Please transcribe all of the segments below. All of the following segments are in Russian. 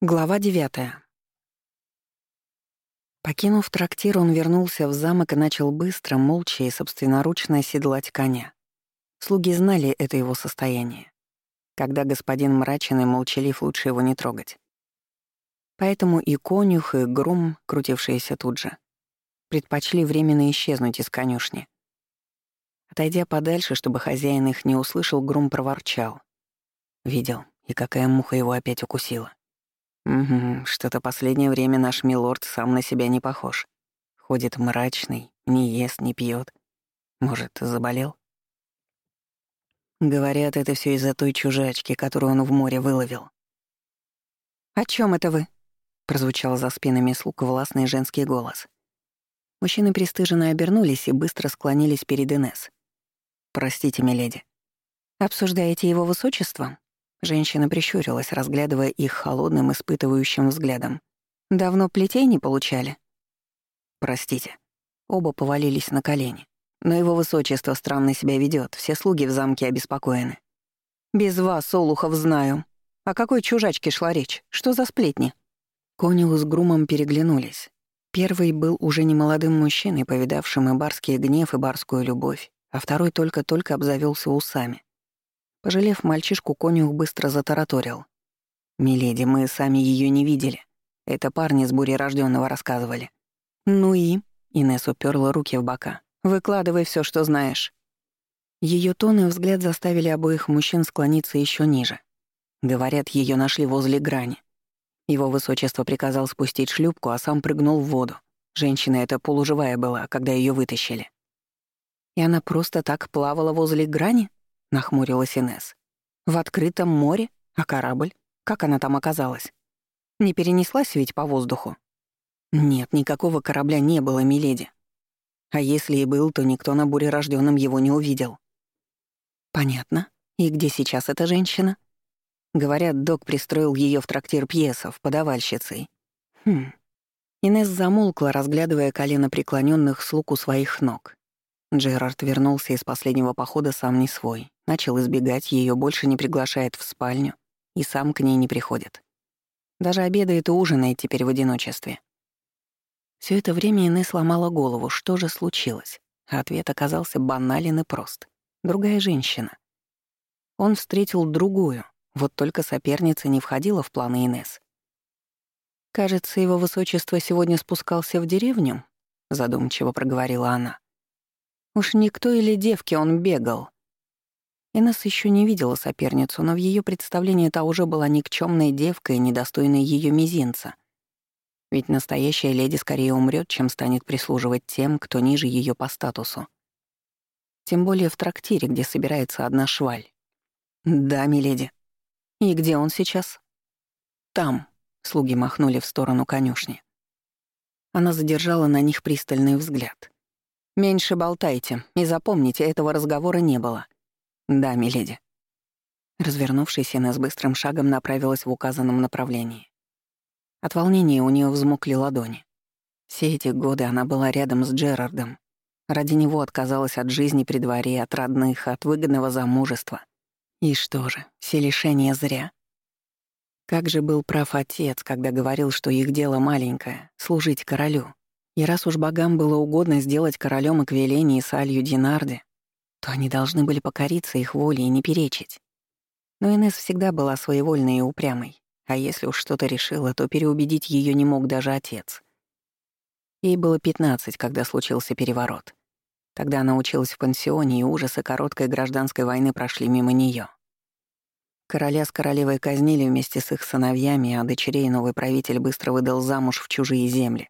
Глава девятая. Покинув трактир, он вернулся в замок и начал быстро, молча и собственноручно оседлать коня. Слуги знали это его состояние. Когда господин мрачен и молчалив, лучше его не трогать. Поэтому и конюх, и грум, крутившиеся тут же, предпочли временно исчезнуть из конюшни. Отойдя подальше, чтобы хозяин их не услышал, грум проворчал. Видел, и какая муха его опять укусила. Угу, что-то последнее время наш милорд сам на себя не похож. Ходит мрачный, не ест, не пьет. Может, заболел? Говорят, это все из-за той чужачки, которую он в море выловил. «О чем это вы?» — прозвучал за спинами слуг властный женский голос. Мужчины пристыженно обернулись и быстро склонились перед Инесс. «Простите, миледи». «Обсуждаете его высочество?» Женщина прищурилась, разглядывая их холодным, испытывающим взглядом. «Давно плетей не получали?» «Простите». Оба повалились на колени. Но его высочество странно себя ведет, все слуги в замке обеспокоены. «Без вас, Олухов, знаю. О какой чужачке шла речь? Что за сплетни?» Конил с Грумом переглянулись. Первый был уже немолодым мужчиной, повидавшим и барский гнев, и барскую любовь, а второй только-только обзавелся усами. Пожалев мальчишку, конюх быстро затараторил. «Миледи, мы сами ее не видели. Это парни с бури рожденного рассказывали». «Ну и?» — Инесс уперла руки в бока. «Выкладывай все, что знаешь». Ее тон и взгляд заставили обоих мужчин склониться еще ниже. Говорят, ее нашли возле грани. Его высочество приказал спустить шлюпку, а сам прыгнул в воду. Женщина эта полуживая была, когда ее вытащили. И она просто так плавала возле грани? — нахмурилась Инесс. «В открытом море? А корабль? Как она там оказалась? Не перенеслась ведь по воздуху?» «Нет, никакого корабля не было, миледи. А если и был, то никто на буре рожденном его не увидел». «Понятно. И где сейчас эта женщина?» Говорят, док пристроил ее в трактир пьесов, подавальщицей. Хм. Инесс замолкла, разглядывая колено преклоненных слуг у своих ног. Джерард вернулся из последнего похода сам не свой. Начал избегать ее, больше не приглашает в спальню и сам к ней не приходит. Даже обедает и ужинает теперь в одиночестве. Все это время Инесс сломала голову, что же случилось. ответ оказался банален и прост. Другая женщина. Он встретил другую, вот только соперница не входила в планы Инесс. «Кажется, его высочество сегодня спускался в деревню», — задумчиво проговорила она. Уж никто или девки он бегал. Инесс еще не видела соперницу, но в ее представлении та уже была никчемной девкой, недостойной ее мизинца. Ведь настоящая леди скорее умрет, чем станет прислуживать тем, кто ниже ее по статусу. Тем более в трактире, где собирается одна шваль. «Да, миледи. И где он сейчас?» «Там», — слуги махнули в сторону конюшни. Она задержала на них пристальный взгляд. «Меньше болтайте, и запомните, этого разговора не было». «Да, миледи». Развернувшись, она с быстрым шагом направилась в указанном направлении. От волнения у нее взмокли ладони. Все эти годы она была рядом с Джерардом. Ради него отказалась от жизни при дворе, от родных, от выгодного замужества. И что же, все лишения зря. Как же был прав отец, когда говорил, что их дело маленькое — служить королю. И раз уж богам было угодно сделать королем Аквилени и Салью Динарди, то они должны были покориться их воле и не перечить. Но Инесс всегда была своевольной и упрямой, а если уж что-то решила, то переубедить ее не мог даже отец. Ей было 15, когда случился переворот. Тогда она училась в пансионе, и ужасы короткой гражданской войны прошли мимо нее. Короля с королевой казнили вместе с их сыновьями, а дочерей новый правитель быстро выдал замуж в чужие земли,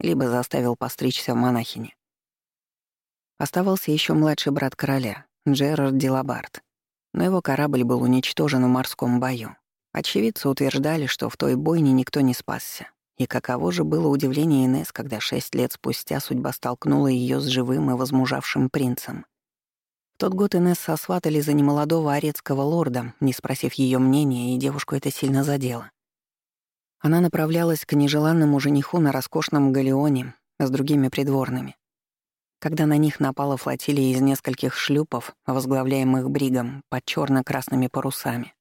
либо заставил постричься в монахине. Оставался еще младший брат короля, Джерард Дилабард, но его корабль был уничтожен в морском бою. Очевидцы утверждали, что в той бойне никто не спасся. И каково же было удивление Инесс, когда шесть лет спустя судьба столкнула ее с живым и возмужавшим принцем. В тот год Инесс сосватали за немолодого арецкого лорда, не спросив ее мнения, и девушку это сильно задело. Она направлялась к нежеланному жениху на роскошном галеоне с другими придворными. Когда на них напала флотилия из нескольких шлюпов, возглавляемых бригом под черно красными парусами.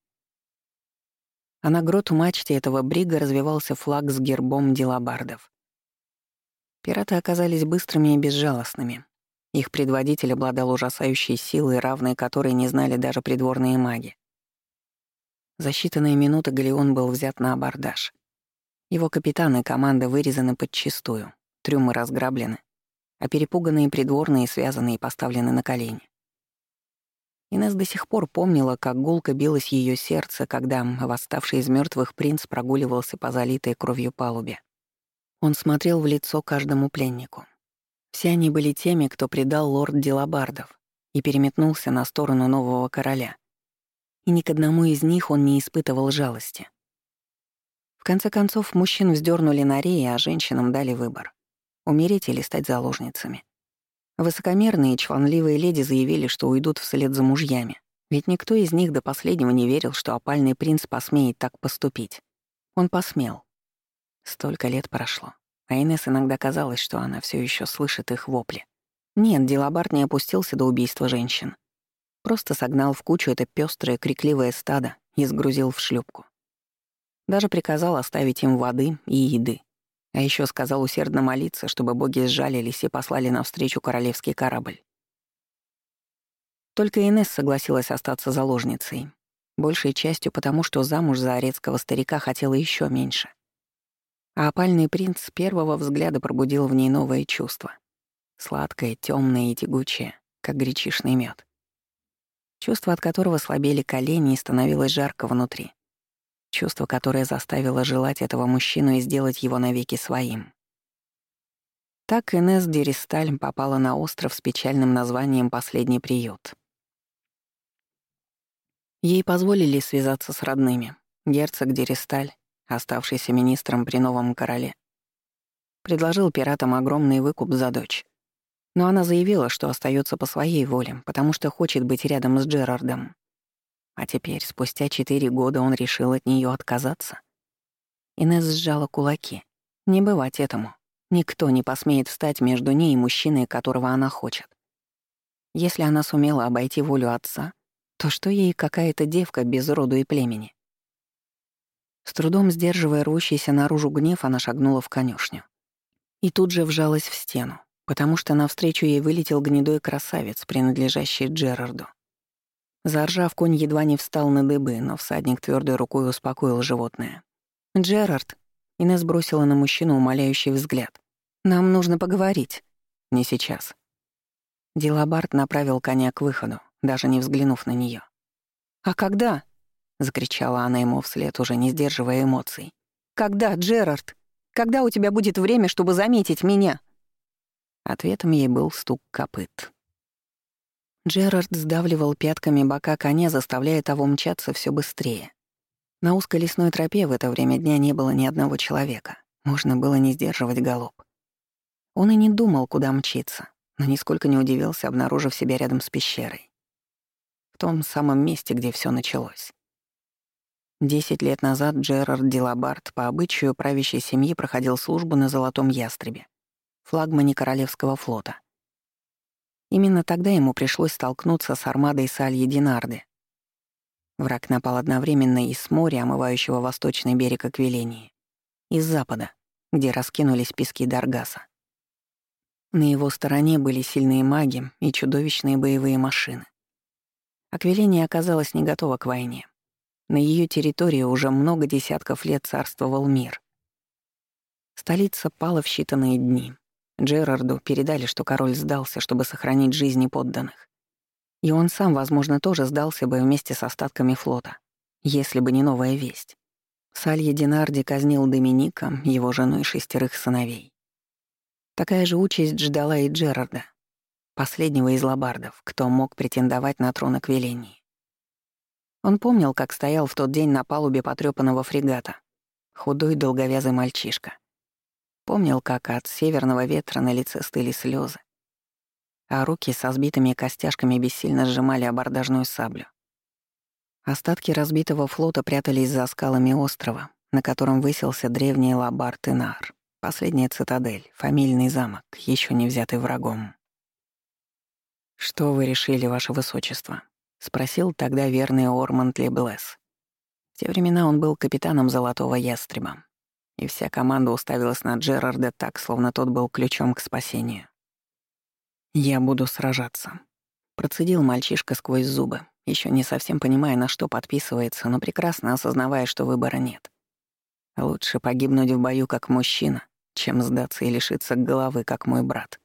а на грот мачте этого брига развивался флаг с гербом дилабардов. Пираты оказались быстрыми и безжалостными. Их предводитель обладал ужасающей силой, равной которой не знали даже придворные маги. За считанные минуты галеон был взят на абордаж. Его капитан и команда вырезаны подчистую, трюмы разграблены, а перепуганные придворные связаны и поставлены на колени. Инесс до сих пор помнила, как гулко билось ее сердце, когда восставший из мертвых принц прогуливался по залитой кровью палубе. Он смотрел в лицо каждому пленнику. Все они были теми, кто предал лорд Дилабардов и переметнулся на сторону нового короля. И ни к одному из них он не испытывал жалости. Конце концов, мужчин вздернули на реи, а женщинам дали выбор — умереть или стать заложницами. Высокомерные и чванливые леди заявили, что уйдут вслед за мужьями, ведь никто из них до последнего не верил, что опальный принц посмеет так поступить. Он посмел. Столько лет прошло, а Инесс иногда казалось, что она все еще слышит их вопли. Нет, Дилабард не опустился до убийства женщин. Просто согнал в кучу это пестрое, крикливое стадо и сгрузил в шлюпку. Даже приказал оставить им воды и еды, а еще сказал усердно молиться, чтобы боги сжалились и послали навстречу королевский корабль. Только Инесс согласилась остаться заложницей. Большей частью потому, что замуж за арецкого старика хотела еще меньше. А опальный принц с первого взгляда пробудил в ней новое чувство. Сладкое, темное и тягучее, как гречишный мед. Чувство, от которого слабели колени и становилось жарко внутри. Чувство, которое заставило желать этого мужчину и сделать его навеки своим. Так Инесс Деристаль попала на остров с печальным названием «Последний приют». Ей позволили связаться с родными. Герцог Деристаль, оставшийся министром при новом короле, предложил пиратам огромный выкуп за дочь. Но она заявила, что остается по своей воле, потому что хочет быть рядом с Джерардом. А теперь, спустя четыре года, он решил от нее отказаться. Инесс сжала кулаки. Не бывать этому. Никто не посмеет встать между ней и мужчиной, которого она хочет. Если она сумела обойти волю отца, то что ей какая-то девка без роду и племени? С трудом сдерживая рвущийся наружу гнев, она шагнула в конюшню. И тут же вжалась в стену, потому что навстречу ей вылетел гнедой красавец, принадлежащий Джерарду. Заржав, конь едва не встал на дыбы, но всадник твердой рукой успокоил животное. «Джерард!» — Инесс бросила на мужчину умоляющий взгляд. «Нам нужно поговорить». «Не сейчас». Дилабард направил коня к выходу, даже не взглянув на нее. «А когда?» — закричала она ему вслед, уже не сдерживая эмоций. «Когда, Джерард? Когда у тебя будет время, чтобы заметить меня?» Ответом ей был стук копыт. Джерард сдавливал пятками бока коня, заставляя того мчаться все быстрее. На узкой лесной тропе в это время дня не было ни одного человека. Можно было не сдерживать галоп. Он и не думал, куда мчиться, но нисколько не удивился, обнаружив себя рядом с пещерой. В том самом месте, где все началось. Десять лет назад Джерард Дилабард по обычаю правящей семьи проходил службу на Золотом Ястребе, флагмане Королевского флота — Именно тогда ему пришлось столкнуться с армадой Сальи Динарды. Враг напал одновременно и с моря, омывающего восточный берег Аквилении, и с запада, где раскинулись пески Даргаса. На его стороне были сильные маги и чудовищные боевые машины. Аквиления оказалась не готова к войне. На ее территории уже много десятков лет царствовал мир. Столица пала в считанные дни, Джерарду передали, что король сдался, чтобы сохранить жизни подданных. И он сам, возможно, тоже сдался бы вместе с остатками флота, если бы не новая весть. Салье Динарди казнил Доминика, его жену и шестерых сыновей. Такая же участь ждала и Джерарда, последнего из лабардов, кто мог претендовать на трон Аквилении. Он помнил, как стоял в тот день на палубе потрёпанного фрегата, худой долговязый мальчишка. Помнил, как от северного ветра на лице стыли слезы, а руки со сбитыми костяшками бессильно сжимали абордажную саблю. Остатки разбитого флота прятались за скалами острова, на котором высился древний лабар Тенар, последняя цитадель, фамильный замок, еще не взятый врагом. «Что вы решили, ваше высочество?» — спросил тогда верный Орманд Леблес. В те времена он был капитаном Золотого Ястреба, и вся команда уставилась на Джерарда так, словно тот был ключом к спасению. «Я буду сражаться», — процедил мальчишка сквозь зубы, еще не совсем понимая, на что подписывается, но прекрасно осознавая, что выбора нет. Лучше погибнуть в бою как мужчина, чем сдаться и лишиться головы, как мой брат.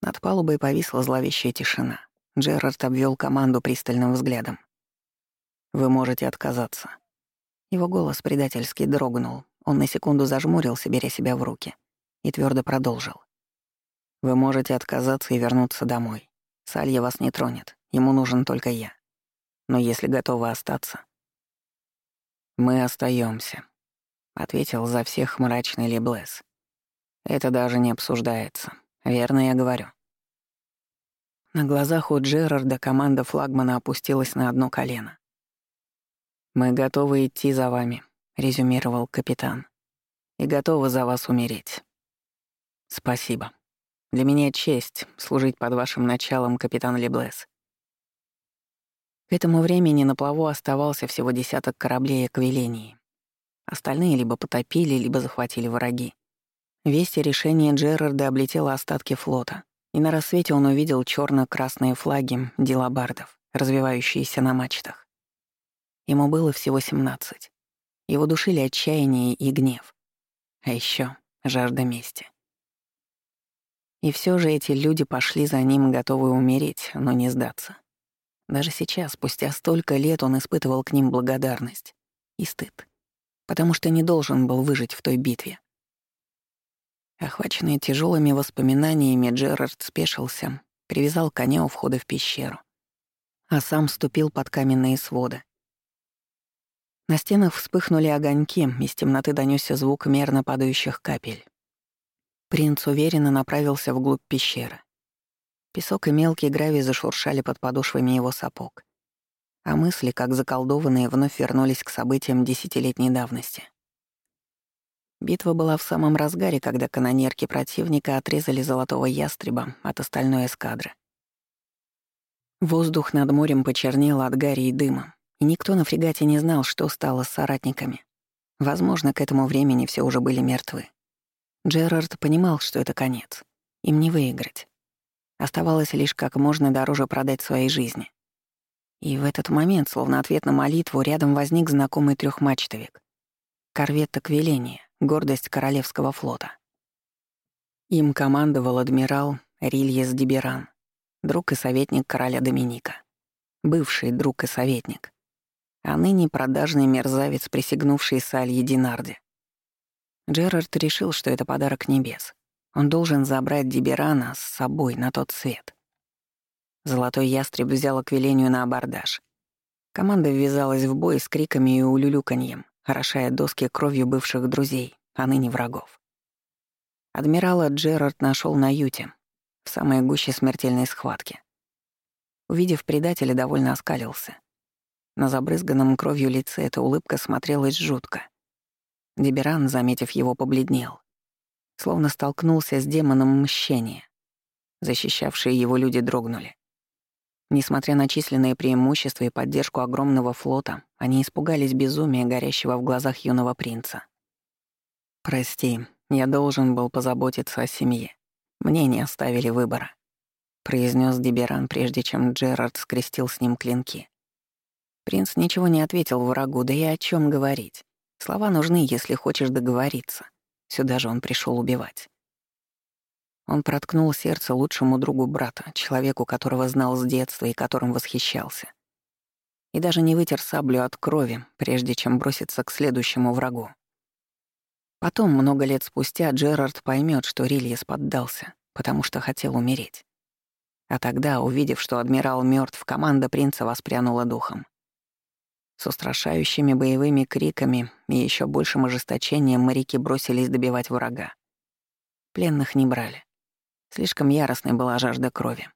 Над палубой повисла зловещая тишина. Джерард обвел команду пристальным взглядом. «Вы можете отказаться». Его голос предательски дрогнул. Он на секунду зажмурился, беря себя в руки, и твердо продолжил. «Вы можете отказаться и вернуться домой. Салья вас не тронет, ему нужен только я. Но если готовы остаться...» «Мы остаемся, ответил за всех мрачный Леблес. «Это даже не обсуждается. Верно я говорю». На глазах у Джерарда команда флагмана опустилась на одно колено. «Мы готовы идти за вами», — резюмировал капитан. «И готовы за вас умереть». «Спасибо. Для меня честь служить под вашим началом, капитан Леблес. К этому времени на плаву оставался всего десяток кораблей Эквилении. Остальные либо потопили, либо захватили враги. Весть о решении Джерарда облетела остатки флота, и на рассвете он увидел черно красные флаги дилабардов, развивающиеся на мачтах. Ему было всего 17. Его душили отчаяние и гнев. А еще жажда мести. И все же эти люди пошли за ним, готовые умереть, но не сдаться. Даже сейчас, спустя столько лет, он испытывал к ним благодарность и стыд, потому что не должен был выжить в той битве. Охваченный тяжелыми воспоминаниями, Джерард спешился, привязал коня у входа в пещеру, а сам ступил под каменные своды. На стенах вспыхнули огоньки, из темноты донёсся звук мерно падающих капель. Принц уверенно направился вглубь пещеры. Песок и мелкий гравий зашуршали под подошвами его сапог. А мысли, как заколдованные, вновь вернулись к событиям десятилетней давности. Битва была в самом разгаре, когда канонерки противника отрезали золотого ястреба от остальной эскадры. Воздух над морем почернел от гари и дыма, и никто на фрегате не знал, что стало с соратниками. Возможно, к этому времени все уже были мертвы. Джерард понимал, что это конец. Им не выиграть. Оставалось лишь как можно дороже продать своей жизни. И в этот момент, словно ответ на молитву, рядом возник знакомый трехмачтовик. Корвет Аквиления, гордость Королевского флота. Им командовал адмирал Рильес Диберан, друг и советник короля Доминика. Бывший друг и советник. А ныне продажный мерзавец, присягнувший Салье Динарде. Джерард решил, что это подарок небес. Он должен забрать Диберана с собой на тот свет. Золотой ястреб взял Аквилению на абордаж. Команда ввязалась в бой с криками и улюлюканьем, орошая доски кровью бывших друзей, а ныне врагов. Адмирала Джерард нашел на юте, в самой гуще смертельной схватки. Увидев предателя, довольно оскалился. На забрызганном кровью лице эта улыбка смотрелась жутко. Диберан, заметив его, побледнел словно столкнулся с демоном мщения. Защищавшие его люди дрогнули. Несмотря на численные преимущества и поддержку огромного флота, они испугались безумия, горящего в глазах юного принца. «Прости, я должен был позаботиться о семье. Мне не оставили выбора», — произнес Диберан, прежде чем Джерард скрестил с ним клинки. Принц ничего не ответил врагу, да и о чем говорить. Слова нужны, если хочешь договориться. Сюда же он пришел убивать. Он проткнул сердце лучшему другу брата, человеку, которого знал с детства и которым восхищался. И даже не вытер саблю от крови, прежде чем броситься к следующему врагу. Потом, много лет спустя, Джерард поймет, что Рильес поддался, потому что хотел умереть. А тогда, увидев, что адмирал мертв, команда принца воспрянула духом. С устрашающими боевыми криками и еще большим ожесточением моряки бросились добивать врага. Пленных не брали. Слишком яростной была жажда крови.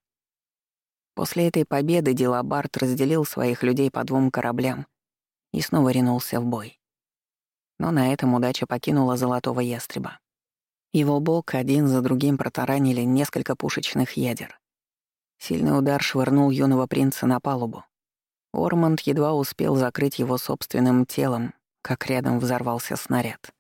После этой победы Дилабард разделил своих людей по двум кораблям и снова ринулся в бой. Но на этом удача покинула Золотого Ястреба. Его бок один за другим протаранили несколько пушечных ядер. Сильный удар швырнул юного принца на палубу, Ормонд едва успел закрыть его собственным телом, как рядом взорвался снаряд.